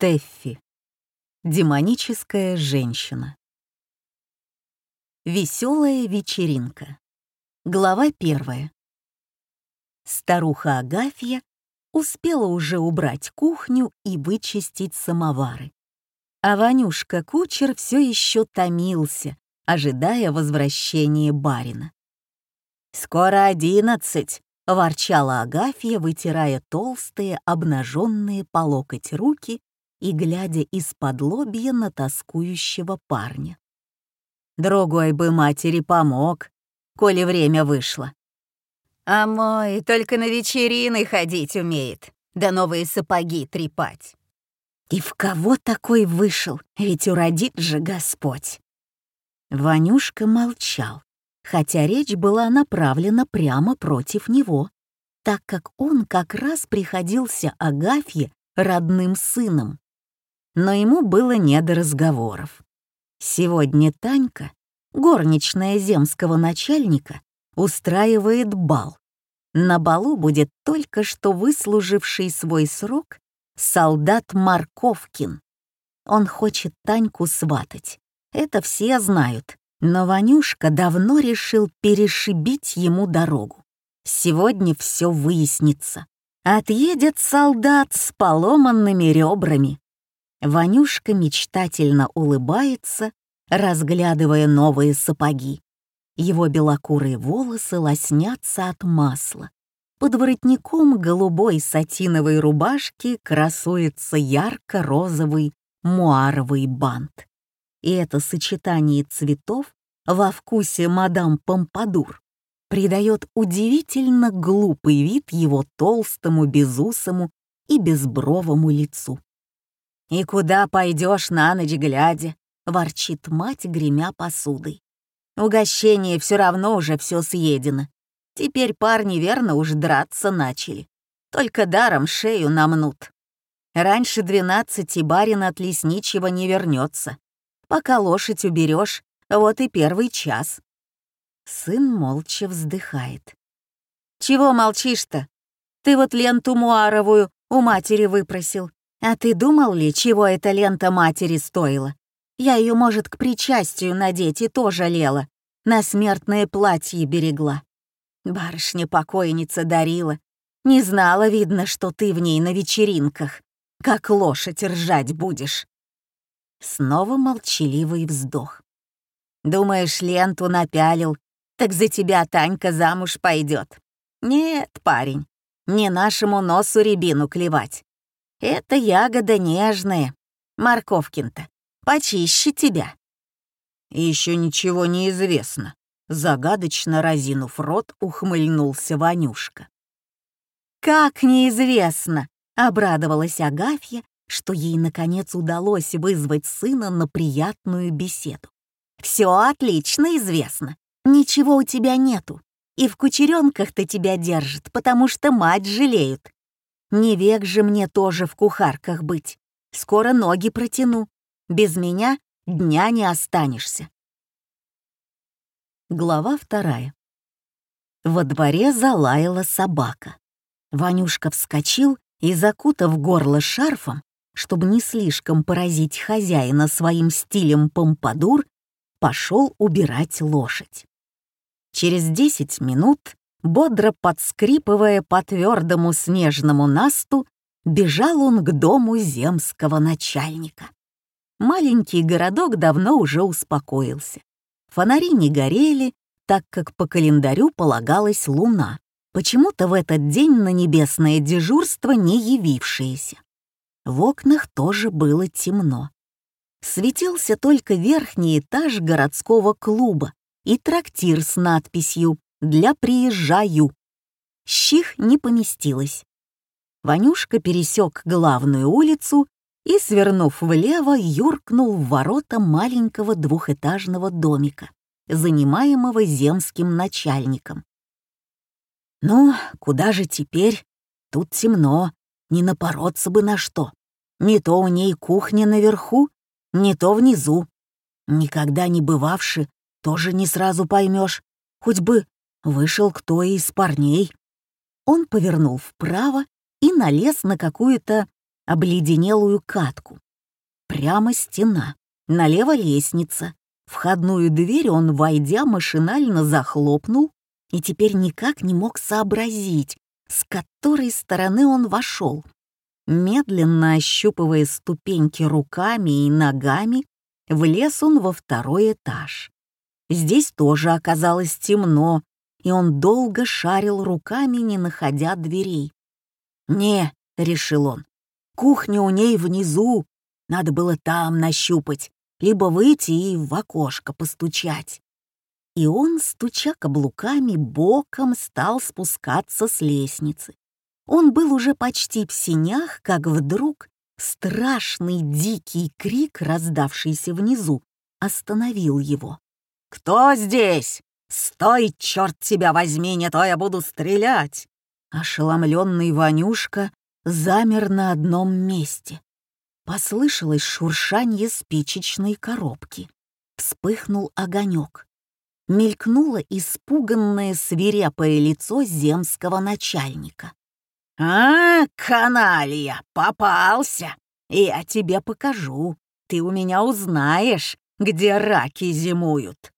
Тэффи. Демоническая женщина. Веселая вечеринка. Глава первая. Старуха Агафья успела уже убрать кухню и вычистить самовары. А Ванюшка-кучер все еще томился, ожидая возвращения барина. «Скоро одиннадцать», — ворчала Агафья, вытирая толстые, обнаженные по локоть руки и глядя из-под лобья на тоскующего парня. «Другой бы матери помог, коли время вышло. А мой только на вечерины ходить умеет, да новые сапоги трепать. И в кого такой вышел, ведь уродит же Господь?» Ванюшка молчал, хотя речь была направлена прямо против него, так как он как раз приходился Агафье родным сыном но ему было не до разговоров. Сегодня Танька, горничная земского начальника, устраивает бал. На балу будет только что выслуживший свой срок солдат Марковкин. Он хочет Таньку сватать. Это все знают, но Ванюшка давно решил перешибить ему дорогу. Сегодня все выяснится. Отъедет солдат с поломанными ребрами, Ванюшка мечтательно улыбается, разглядывая новые сапоги. Его белокурые волосы лоснятся от масла. Под воротником голубой сатиновой рубашки красуется ярко-розовый муаровый бант. И это сочетание цветов во вкусе мадам Помпадур придает удивительно глупый вид его толстому, безусому и безбровому лицу. «И куда пойдешь на ночь глядя?» — ворчит мать, гремя посудой. «Угощение все равно уже все съедено. Теперь парни верно уж драться начали. Только даром шею намнут. Раньше двенадцати барин от лесничего не вернется. Пока лошадь уберешь, вот и первый час». Сын молча вздыхает. «Чего молчишь-то? Ты вот ленту муаровую у матери выпросил. А ты думал ли, чего эта лента матери стоила? Я ее, может, к причастию надеть и то жалела. На смертное платье берегла. Барышня-покойница дарила. Не знала, видно, что ты в ней на вечеринках. Как лошадь ржать будешь. Снова молчаливый вздох. Думаешь, ленту напялил, так за тебя Танька замуж пойдет. Нет, парень, не нашему носу рябину клевать. Это ягода нежная. Морковкин-то почище тебя. Еще ничего не известно. Загадочно разинув рот, ухмыльнулся Ванюшка. «Как неизвестно!» — обрадовалась Агафья, что ей, наконец, удалось вызвать сына на приятную беседу. «Все отлично известно. Ничего у тебя нету. И в кучеренках-то тебя держат, потому что мать жалеют. Не век же мне тоже в кухарках быть. Скоро ноги протяну. Без меня дня не останешься. Глава вторая. Во дворе залаяла собака. Ванюшка вскочил и, закутав горло шарфом, чтобы не слишком поразить хозяина своим стилем помпадур, пошел убирать лошадь. Через десять минут бодро подскрипывая по твердому снежному насту, бежал он к дому земского начальника. Маленький городок давно уже успокоился. Фонари не горели, так как по календарю полагалась луна, почему-то в этот день на небесное дежурство не явившееся. В окнах тоже было темно. Светился только верхний этаж городского клуба и трактир с надписью для приезжаю. Щих не поместилось. Ванюшка пересек главную улицу и, свернув влево, юркнул в ворота маленького двухэтажного домика, занимаемого земским начальником. «Ну, куда же теперь? Тут темно, не напороться бы на что. Не то у ней кухня наверху, не то внизу. Никогда не бывавши, тоже не сразу поймешь, хоть бы вышел кто из парней. Он повернул вправо и налез на какую-то обледенелую катку. прямо стена, налево лестница. Входную дверь он, войдя, машинально захлопнул и теперь никак не мог сообразить, с которой стороны он вошел. Медленно ощупывая ступеньки руками и ногами, влез он во второй этаж. Здесь тоже оказалось темно, и он долго шарил руками, не находя дверей. «Не», — решил он, — «кухня у ней внизу, надо было там нащупать, либо выйти и в окошко постучать». И он, стуча каблуками, боком стал спускаться с лестницы. Он был уже почти в синях, как вдруг страшный дикий крик, раздавшийся внизу, остановил его. «Кто здесь? Стой, черт тебя возьми, не то я буду стрелять!» Ошеломленный Ванюшка замер на одном месте. Послышалось шуршанье спичечной коробки. Вспыхнул огонек. Мелькнуло испуганное свирепое лицо земского начальника. «А, каналья, попался! Я тебе покажу. Ты у меня узнаешь, где раки зимуют».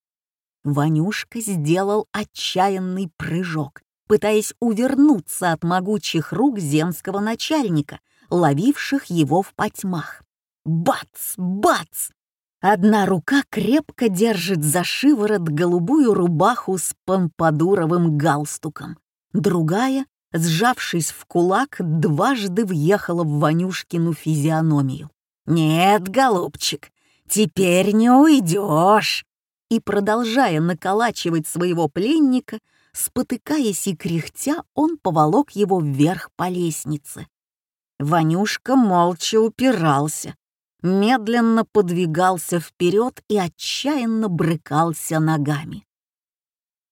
Ванюшка сделал отчаянный прыжок, пытаясь увернуться от могучих рук земского начальника, ловивших его в потьмах. Бац! Бац! Одна рука крепко держит за шиворот голубую рубаху с помпадуровым галстуком, другая, сжавшись в кулак, дважды въехала в Ванюшкину физиономию. «Нет, голубчик, теперь не уйдешь!» И, продолжая наколачивать своего пленника, спотыкаясь и кряхтя, он поволок его вверх по лестнице. Ванюшка молча упирался, медленно подвигался вперед и отчаянно брыкался ногами.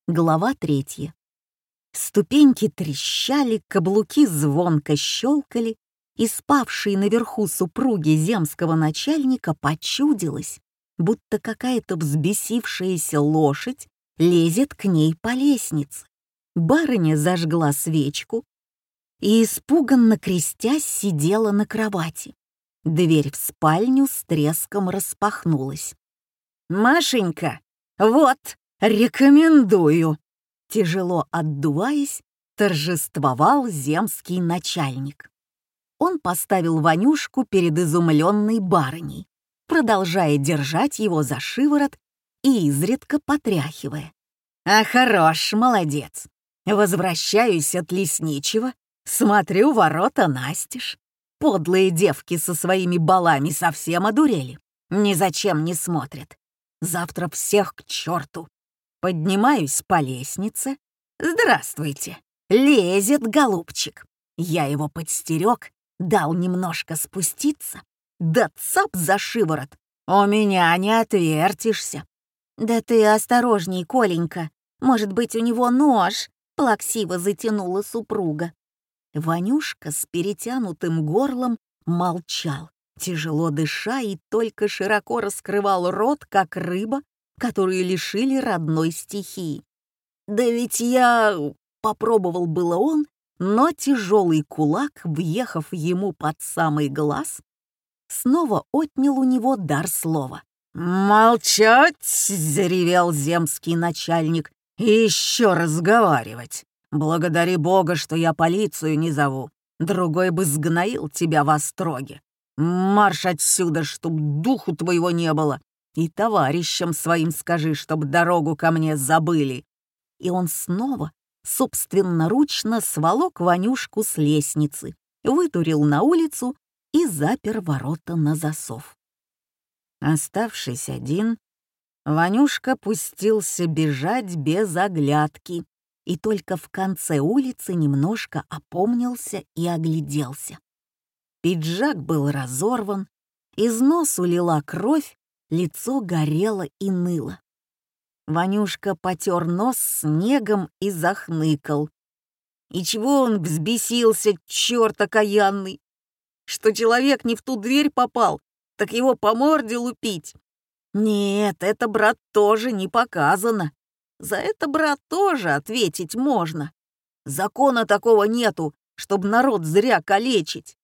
Глава третья. Ступеньки трещали, каблуки звонко щелкали, и спавшей наверху супруги земского начальника почудилось, будто какая-то взбесившаяся лошадь лезет к ней по лестнице. Барыня зажгла свечку и, испуганно крестясь, сидела на кровати. Дверь в спальню с треском распахнулась. «Машенька, вот, рекомендую!» Тяжело отдуваясь, торжествовал земский начальник. Он поставил Ванюшку перед изумленной барыней продолжая держать его за шиворот и изредка потряхивая. «А хорош, молодец! Возвращаюсь от лесничего, смотрю, ворота настежь. Подлые девки со своими балами совсем одурели, ни зачем не смотрят. Завтра всех к черту. Поднимаюсь по лестнице. Здравствуйте, лезет голубчик. Я его подстерег, дал немножко спуститься, да цап за шиворот. У меня не отвертишься. Да ты осторожней, Коленька. Может быть, у него нож, плаксиво затянула супруга. Ванюшка с перетянутым горлом молчал, тяжело дыша и только широко раскрывал рот, как рыба, которую лишили родной стихии. «Да ведь я...» — попробовал было он, но тяжелый кулак, въехав ему под самый глаз, снова отнял у него дар слова. «Молчать!» — заревел земский начальник. еще разговаривать! Благодари Бога, что я полицию не зову. Другой бы сгноил тебя в остроге. Марш отсюда, чтоб духу твоего не было. И товарищам своим скажи, чтоб дорогу ко мне забыли». И он снова собственноручно сволок Ванюшку с лестницы, вытурил на улицу и запер ворота на засов. Оставшись один, Ванюшка пустился бежать без оглядки и только в конце улицы немножко опомнился и огляделся. Пиджак был разорван, из носу лила кровь, лицо горело и ныло. Ванюшка потер нос снегом и захныкал. И чего он взбесился, черт окаянный? Что человек не в ту дверь попал, так его по морде лупить. Нет, это, брат, тоже не показано. За это, брат, тоже ответить можно. Закона такого нету, чтобы народ зря калечить.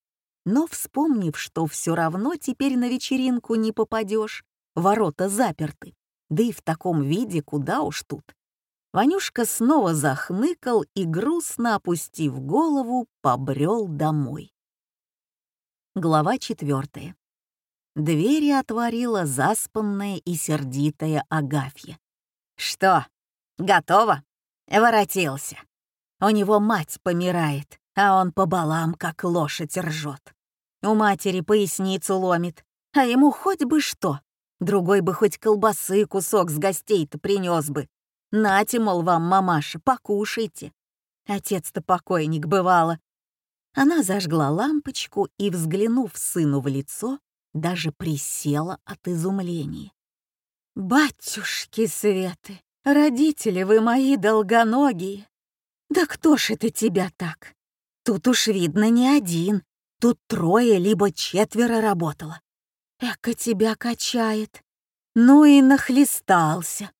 Но, вспомнив, что все равно теперь на вечеринку не попадешь, ворота заперты, да и в таком виде куда уж тут. Ванюшка снова захныкал и, грустно опустив голову, побрел домой. Глава четвертая. Двери отворила заспанная и сердитая Агафья. «Что, готово?» Воротился. У него мать помирает, а он по балам, как лошадь, ржет. У матери поясницу ломит, а ему хоть бы что. Другой бы хоть колбасы кусок с гостей-то принес бы. Нате, мол, вам, мамаша, покушайте. Отец-то покойник бывало. Она зажгла лампочку и, взглянув сыну в лицо, даже присела от изумления. «Батюшки Светы, родители вы мои долгоногие! Да кто ж это тебя так? Тут уж видно не один, тут трое либо четверо работало. Эка тебя качает. Ну и нахлестался.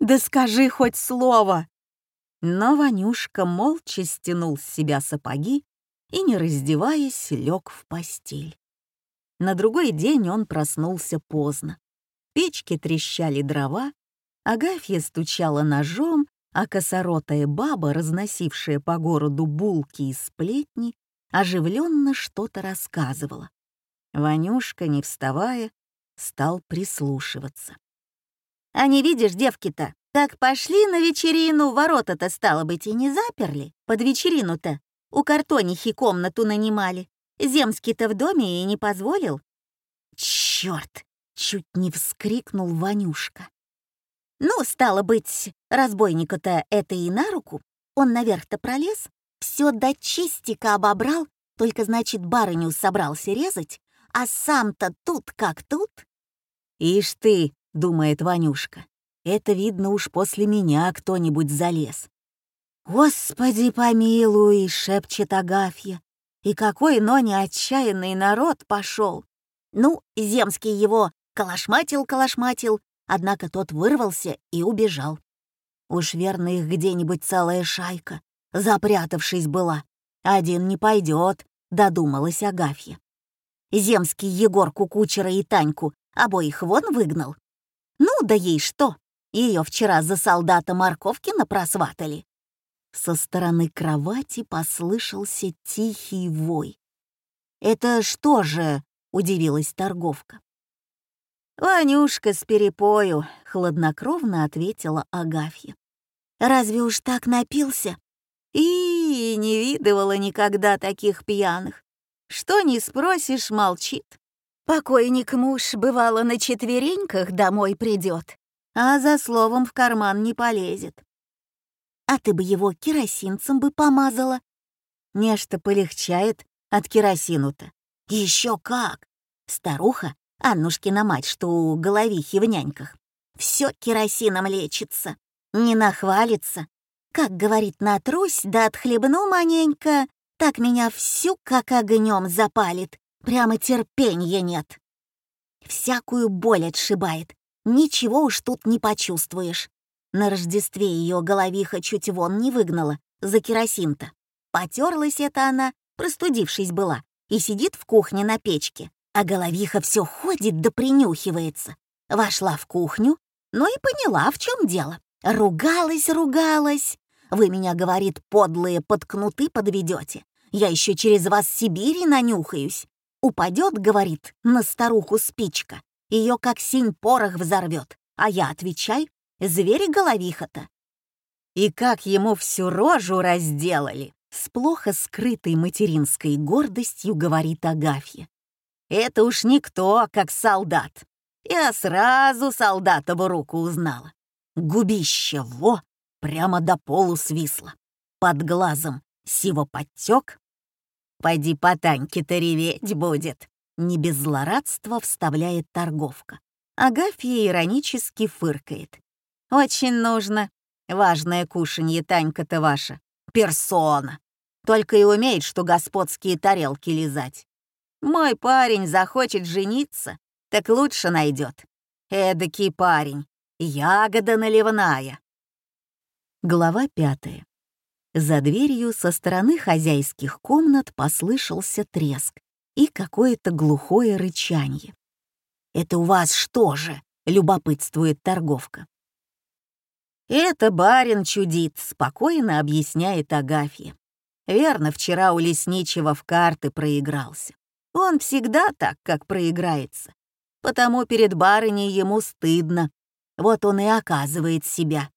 Да скажи хоть слово. Но Ванюшка молча стянул с себя сапоги и, не раздеваясь, лег в постель. На другой день он проснулся поздно. Печки трещали дрова, Агафья стучала ножом, а косоротая баба, разносившая по городу булки и сплетни, оживленно что-то рассказывала. Ванюшка, не вставая, стал прислушиваться. «А не видишь, девки-то, так пошли на вечерину, ворота-то, стало быть, и не заперли. Под вечерину-то у картонихи комнату нанимали. Земский-то в доме и не позволил». «Чёрт!» — чуть не вскрикнул Ванюшка. «Ну, стало быть, разбойника-то это и на руку. Он наверх-то пролез, все до чистика обобрал, только, значит, барыню собрался резать, а сам-то тут как тут. «Ишь ты», — думает Ванюшка, — «это, видно, уж после меня кто-нибудь залез». «Господи помилуй», — шепчет Агафья, «и какой, но не отчаянный народ пошел. Ну, Земский его калашматил-калашматил, однако тот вырвался и убежал. Уж верно их где-нибудь целая шайка, запрятавшись была. Один не пойдет, додумалась Агафья. Земский Егорку, Кучера и Таньку обоих вон выгнал. Ну да ей что, ее вчера за солдата Марковкина просватали. Со стороны кровати послышался тихий вой. «Это что же?» — удивилась торговка. «Ванюшка с перепою», — хладнокровно ответила Агафья. «Разве уж так напился?» И не видывала никогда таких пьяных. Что не спросишь, молчит. Покойник муж, бывало, на четвереньках домой придет, а за словом в карман не полезет. А ты бы его керосинцем бы помазала. Нечто полегчает от керосину-то. Еще как! Старуха, Аннушкина мать, что у головихи в няньках, все керосином лечится, не нахвалится. Как говорит, натрусь, да отхлебну маненько, так меня всю как огнем запалит, прямо терпенья нет. Всякую боль отшибает, ничего уж тут не почувствуешь. На Рождестве ее головиха чуть вон не выгнала, за керосин-то. Потерлась это она, простудившись была, и сидит в кухне на печке, а головиха все ходит да принюхивается. Вошла в кухню, но и поняла, в чем дело. Ругалась, ругалась. Вы меня, говорит, подлые подкнуты подведете. Я еще через вас Сибири нанюхаюсь. Упадет, говорит, на старуху спичка. Ее как синь порох взорвет. А я отвечай, звери головиха-то. И как ему всю рожу разделали, с плохо скрытой материнской гордостью говорит Агафья. Это уж никто, как солдат. Я сразу солдатову руку узнала. Губище во прямо до полу свисло. Под глазом сиво подтек. Пойди по Таньке-то реветь будет. Не без злорадства вставляет торговка. Агафья иронически фыркает. «Очень нужно. Важное кушанье, Танька-то ваша. Персона. Только и умеет, что господские тарелки лизать. Мой парень захочет жениться, так лучше найдет. Эдакий парень. Ягода наливная. Глава пятая. За дверью со стороны хозяйских комнат послышался треск. и какое-то глухое рычанье. «Это у вас что же?» — любопытствует торговка. «Это барин чудит», — спокойно объясняет Агафья. Верно, вчера у лесничего в карты проигрался. Он всегда так, как проиграется. Потому перед барыней ему стыдно. Вот он и оказывает себя.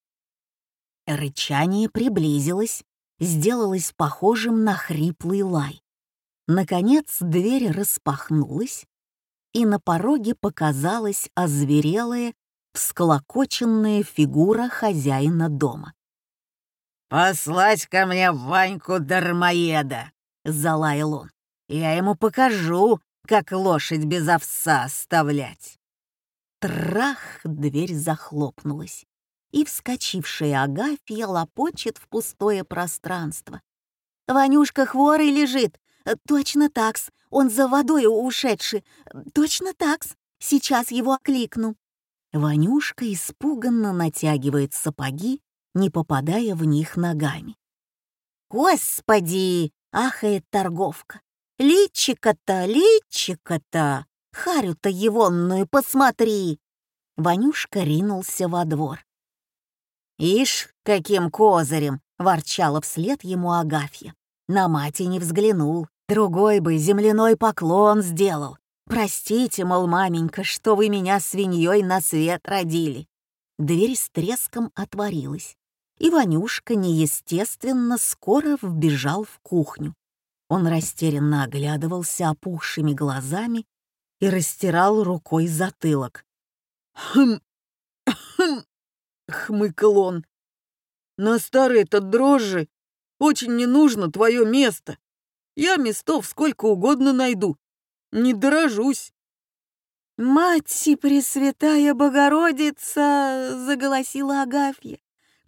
Рычание приблизилось, сделалось похожим на хриплый лай. Наконец дверь распахнулась, и на пороге показалась озверелая, всклокоченная фигура хозяина дома. «Послать ко мне Ваньку-дармоеда!» — залаял он. «Я ему покажу, как лошадь без овса оставлять!» Трах! Дверь захлопнулась, и вскочившая Агафья лопочет в пустое пространство. «Ванюшка хворый лежит! Точно такс! Он за водой ушедший! Точно такс! Сейчас его окликну!» Ванюшка испуганно натягивает сапоги не попадая в них ногами. «Господи!» — ахает торговка. «Личика-то, личика-то! Харю-то егонную посмотри!» Ванюшка ринулся во двор. «Ишь, каким козырем!» — ворчала вслед ему Агафья. На мать не взглянул, другой бы земляной поклон сделал. «Простите, мол, маменька, что вы меня свиньей на свет родили». Дверь с треском отворилась и Ванюшка неестественно скоро вбежал в кухню. Он растерянно оглядывался опухшими глазами и растирал рукой затылок. «Хм! Хм!» — хмыкал он. «На старые-то дрожжи очень не нужно твое место. Я местов сколько угодно найду. Не дорожусь». «Мать Пресвятая Богородица!» — заголосила Агафья.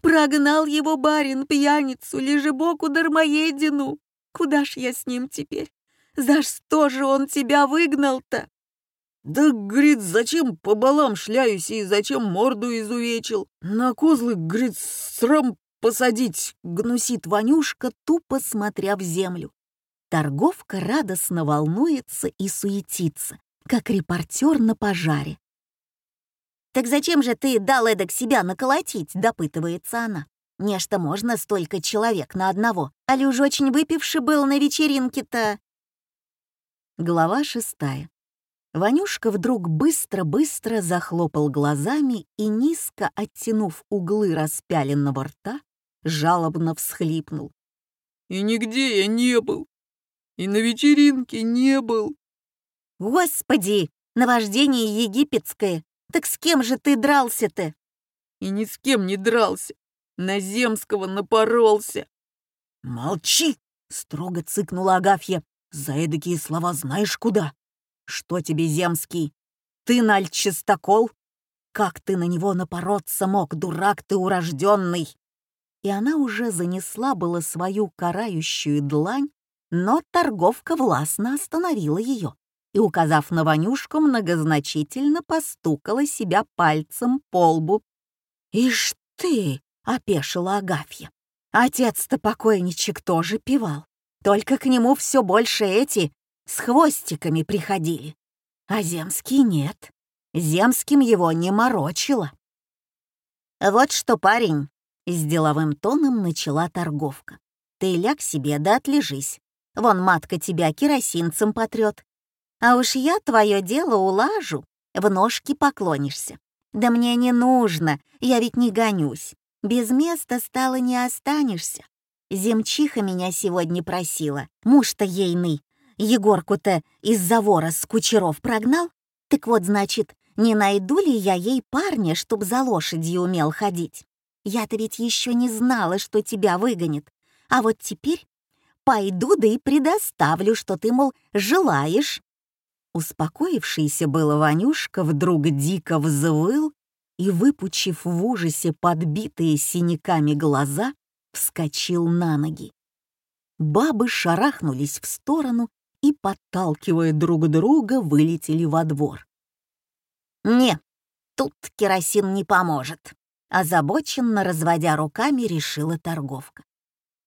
Прогнал его барин, пьяницу, лежебоку дармоедину. Куда ж я с ним теперь? За что же он тебя выгнал-то? Да, говорит, зачем по балам шляюсь и зачем морду изувечил? На козлы, говорит, срам посадить, гнусит Ванюшка, тупо смотря в землю. Торговка радостно волнуется и суетится, как репортер на пожаре. «Так зачем же ты дал эдак себя наколотить?» — допытывается она. «Нечто можно столько человек на одного, али уж очень выпивший был на вечеринке-то?» Глава шестая. Ванюшка вдруг быстро-быстро захлопал глазами и, низко оттянув углы распяленного рта, жалобно всхлипнул. «И нигде я не был, и на вечеринке не был». «Господи, наваждение египетское! Так с кем же ты дрался-то? И ни с кем не дрался. На Земского напоролся. Молчи, строго цыкнула Агафья. За эдакие слова знаешь куда? Что тебе, Земский? Ты, Наль, чистокол? Как ты на него напороться мог, дурак ты урожденный? И она уже занесла было свою карающую длань, но торговка властно остановила ее и, указав на Ванюшку, многозначительно постукала себя пальцем по лбу. «Ишь ты!» — опешила Агафья. «Отец-то покойничек тоже пивал, только к нему все больше эти с хвостиками приходили. А Земский нет, Земским его не морочило». «Вот что, парень!» — с деловым тоном начала торговка. «Ты ляг себе да отлежись. Вон матка тебя керосинцем потрет, а уж я твое дело улажу, в ножки поклонишься. Да мне не нужно, я ведь не гонюсь. Без места стало не останешься. Земчиха меня сегодня просила, муж-то ейный. Егорку-то из завора с кучеров прогнал? Так вот, значит, не найду ли я ей парня, чтоб за лошадью умел ходить? Я-то ведь еще не знала, что тебя выгонит. А вот теперь пойду да и предоставлю, что ты, мол, желаешь. Успокоившийся было Ванюшка вдруг дико взвыл и, выпучив в ужасе подбитые синяками глаза, вскочил на ноги. Бабы шарахнулись в сторону и, подталкивая друг друга, вылетели во двор. «Не, тут керосин не поможет», — озабоченно разводя руками решила торговка.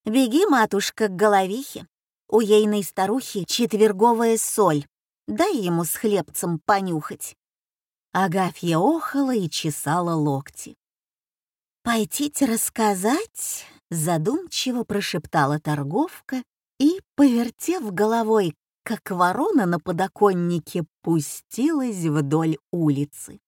«Беги, матушка, к головихе. У ейной старухи четверговая соль. Дай ему с хлебцем понюхать». Агафья охала и чесала локти. «Пойдите рассказать?» — задумчиво прошептала торговка и, повертев головой, как ворона на подоконнике, пустилась вдоль улицы.